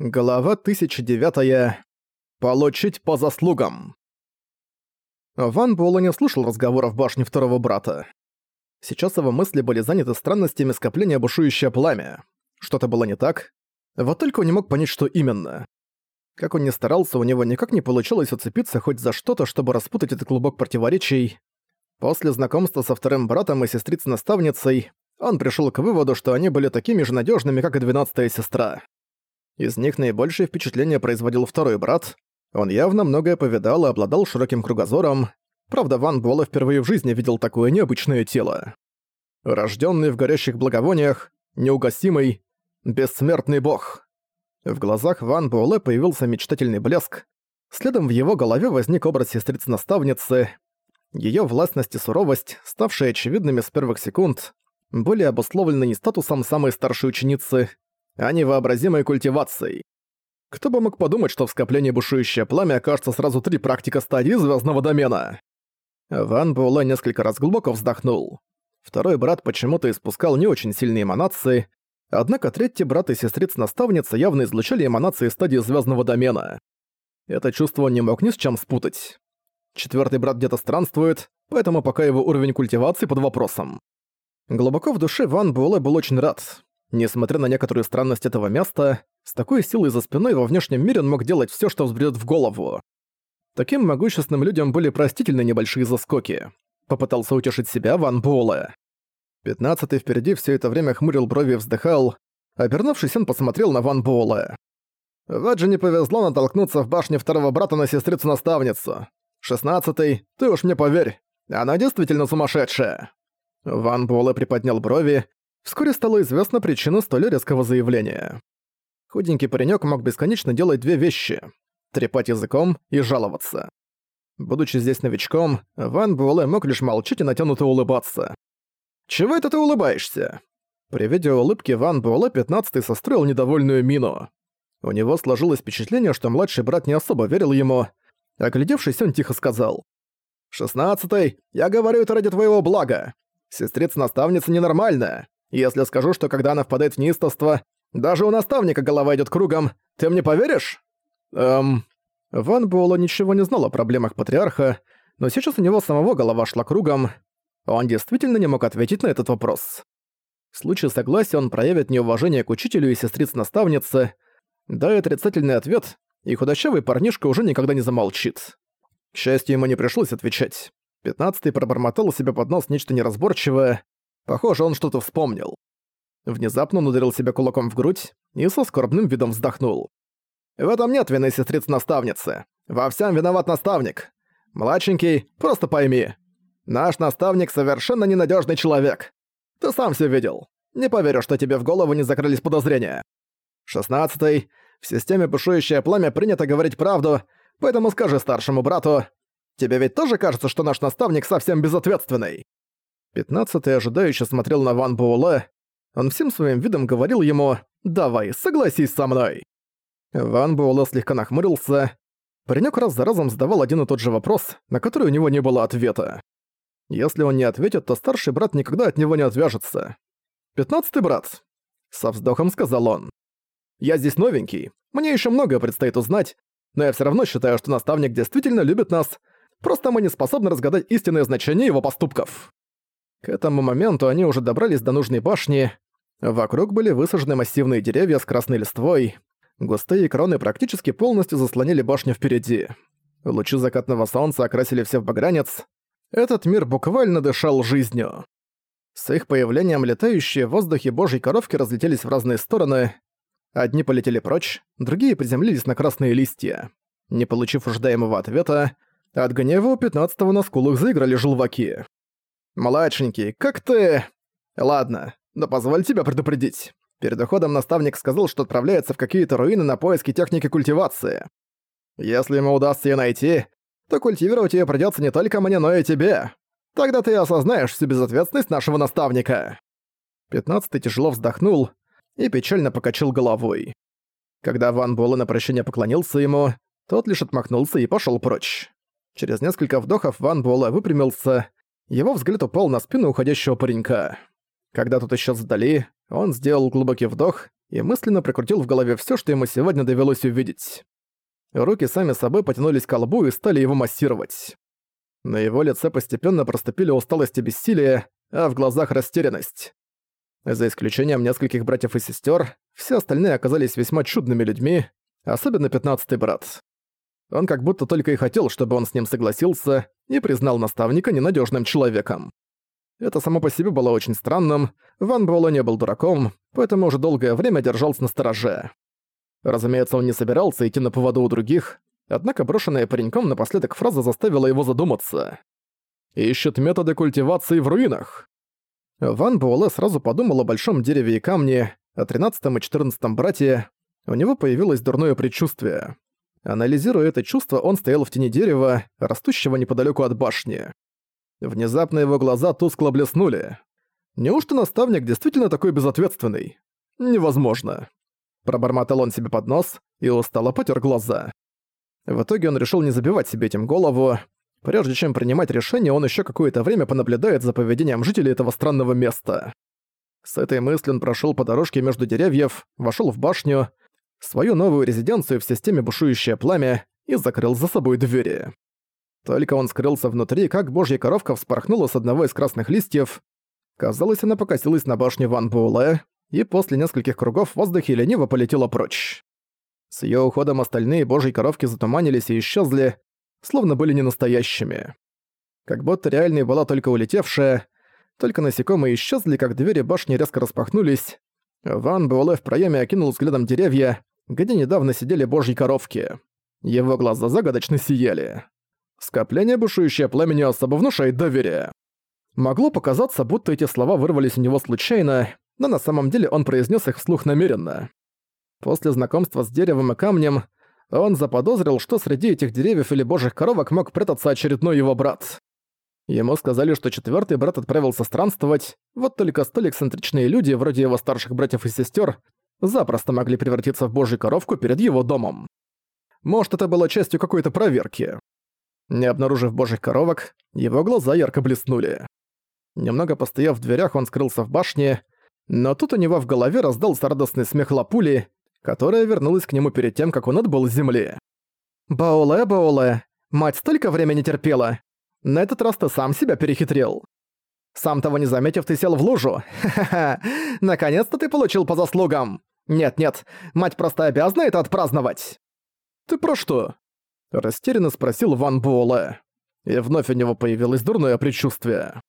Глава 1009. Получить по заслугам. Ван Буэлэ не слушал разговора в башне второго брата. Сейчас его мысли были заняты странностями скопления бушующее пламя. Что-то было не так. Вот только он не мог понять, что именно. Как он ни старался, у него никак не получилось уцепиться хоть за что-то, чтобы распутать этот клубок противоречий. После знакомства со вторым братом и сестрицей-наставницей он пришел к выводу, что они были такими же надежными, как и двенадцатая сестра. Из них наибольшее впечатление производил второй брат. Он явно многое повидал и обладал широким кругозором. Правда, Ван Буэлэ впервые в жизни видел такое необычное тело. Рожденный в горящих благовониях, неугасимый, бессмертный бог. В глазах Ван Буэлэ появился мечтательный блеск. Следом в его голове возник образ сестрицы-наставницы. Её властность и суровость, ставшие очевидными с первых секунд, были обусловлены не статусом самой старшей ученицы, а невообразимой культивацией. Кто бы мог подумать, что в скоплении бушующее пламя окажется сразу три практика стадии звездного домена. Ван Буэлэ несколько раз глубоко вздохнул. Второй брат почему-то испускал не очень сильные эманации, однако третий брат и сестрица-наставница явно излучали эманации стадии звездного домена. Это чувство он не мог ни с чем спутать. Четвертый брат где-то странствует, поэтому пока его уровень культивации под вопросом. Глубоко в душе Ван Буэлэ был очень рад. Несмотря на некоторую странность этого места, с такой силой за спиной во внешнем мире он мог делать все, что взбредет в голову. Таким могущественным людям были простительны небольшие заскоки. Попытался утешить себя Ван Буэлэ. Пятнадцатый впереди все это время хмурил брови и вздыхал. Обернувшись, он посмотрел на Ван Буэлэ. «Вот же не повезло натолкнуться в башне второго брата на сестрицу-наставницу. Шестнадцатый, ты уж мне поверь, она действительно сумасшедшая». Ван Буэлэ приподнял брови, Вскоре стала известна причина столь резкого заявления. Худенький паренёк мог бесконечно делать две вещи — трепать языком и жаловаться. Будучи здесь новичком, Ван Буэлэ мог лишь молчать и натянуто улыбаться. «Чего это ты улыбаешься?» При виде улыбки Ван Буэлэ 15 состроил недовольную мину. У него сложилось впечатление, что младший брат не особо верил ему. Оглядевшись, он тихо сказал. «Шестнадцатый, я говорю это ради твоего блага. Сестрица-наставница ненормальная. Если скажу, что когда она впадает в неистовство, даже у наставника голова идет кругом, ты мне поверишь? Эм... Ван Буэлло ничего не знал о проблемах патриарха, но сейчас у него самого голова шла кругом. Он действительно не мог ответить на этот вопрос. В случае согласия он проявит неуважение к учителю и сестрице-наставнице, да и отрицательный ответ, и худощавый парнишка уже никогда не замолчит. К счастью, ему не пришлось отвечать. Пятнадцатый пробормотал у себя под нос нечто неразборчивое, Похоже, он что-то вспомнил. Внезапно он ударил себя кулаком в грудь и со скорбным видом вздохнул. «В этом нет вины сестриц-наставницы. Во всем виноват наставник. Младшенький, просто пойми. Наш наставник совершенно ненадежный человек. Ты сам все видел. Не поверю, что тебе в голову не закрылись подозрения. Шестнадцатый. В системе бушующее пламя принято говорить правду, поэтому скажи старшему брату. Тебе ведь тоже кажется, что наш наставник совсем безответственный?» Пятнадцатый ожидающе смотрел на Ван Буэлэ. Он всем своим видом говорил ему «Давай, согласись со мной». Ван Буэлэ слегка нахмурился. Паренёк раз за разом задавал один и тот же вопрос, на который у него не было ответа. Если он не ответит, то старший брат никогда от него не отвяжется. «Пятнадцатый брат», — со вздохом сказал он. «Я здесь новенький, мне ещё многое предстоит узнать, но я всё равно считаю, что наставник действительно любит нас, просто мы не способны разгадать истинное значение его поступков». К этому моменту они уже добрались до нужной башни. Вокруг были высажены массивные деревья с красной листвой. Густые кроны практически полностью заслонили башню впереди. Лучи закатного солнца окрасили все в багрянец. Этот мир буквально дышал жизнью. С их появлением летающие в воздухе божьи коровки разлетелись в разные стороны. Одни полетели прочь, другие приземлились на красные листья. Не получив ожидаемого ответа, от гнева у пятнадцатого на скулах заиграли желваки. «Младшенький, как ты...» «Ладно, но позволь тебя предупредить. Перед уходом наставник сказал, что отправляется в какие-то руины на поиски техники культивации. Если ему удастся ее найти, то культивировать ее придется не только мне, но и тебе. Тогда ты осознаешь всю безответственность нашего наставника». Пятнадцатый тяжело вздохнул и печально покачал головой. Когда Ван Буэлэ на прощение поклонился ему, тот лишь отмахнулся и пошел прочь. Через несколько вдохов Ван Буэлэ выпрямился его взгляд упал на спину уходящего паренька. Когда тот исчез вдали, он сделал глубокий вдох и мысленно прикрутил в голове всё, что ему сегодня довелось увидеть. Руки сами собой потянулись к лбу и стали его массировать. На его лице постепенно проступили усталость и бессилие, а в глазах растерянность. За исключением нескольких братьев и сестер, все остальные оказались весьма чудными людьми, особенно пятнадцатый брат. Он как будто только и хотел, чтобы он с ним согласился и признал наставника ненадежным человеком. Это само по себе было очень странным, Ван Буэлло не был дураком, поэтому уже долгое время держался на стороже. Разумеется, он не собирался идти на поводу у других, однако брошенная пареньком напоследок фраза заставила его задуматься. «Ищет методы культивации в руинах». Ван Буэлэ сразу подумал о большом дереве и камне, о тринадцатом и четырнадцатом брате. У него появилось дурное предчувствие. Анализируя это чувство, он стоял в тени дерева, растущего неподалеку от башни. Внезапно его глаза тускло блеснули. Неужто наставник действительно такой безответственный? Невозможно. Пробормотал он себе под нос и устало потер глаза. В итоге он решил не забивать себе этим голову. Прежде чем принимать решение, он еще какое-то время понаблюдает за поведением жителей этого странного места. С этой мыслью он прошел по дорожке между деревьев, вошел в башню, свою новую резиденцию в системе «Бушующее пламя» и закрыл за собой двери. Только он скрылся внутри, как божья коровка вспорхнула с одного из красных листьев. Казалось, она покосилась на башню Ван Буэлэ, и после нескольких кругов в воздухе лениво полетела прочь. С её уходом остальные божьи коровки затуманились и исчезли, словно были не настоящими. Как будто реальной была только улетевшая, только насекомые исчезли, как двери башни резко распахнулись. Ван Буэлэ в проёме окинул взглядом деревья, где недавно сидели божьи коровки. Его глаза загадочно сияли. Скопление бушующее пламени особо внушает доверие. Могло показаться, будто эти слова вырвались у него случайно, но на самом деле он произнес их вслух намеренно. После знакомства с деревом и камнем он заподозрил, что среди этих деревьев или божьих коровок мог прятаться очередной его брат. Ему сказали, что четвертый брат отправился странствовать, вот только столь эксцентричные люди, вроде его старших братьев и сестер, запросто могли превратиться в божью коровку перед его домом. Может, это было частью какой-то проверки. Не обнаружив божьих коровок, его глаза ярко блеснули. Немного постояв в дверях, он скрылся в башне, но тут у него в голове раздался радостный смех Лапули, которая вернулась к нему перед тем, как он отбыл с земли. «Баоле, Баоле, мать столько времени терпела. На этот раз ты сам себя перехитрил. Сам того не заметив, ты сел в лужу. Ха-ха-ха, наконец-то ты получил по заслугам. Нет-нет, мать просто обязана это отпраздновать». «Ты про что?» Растерянно спросил Ван Буэлэ. И вновь у него появилось дурное предчувствие.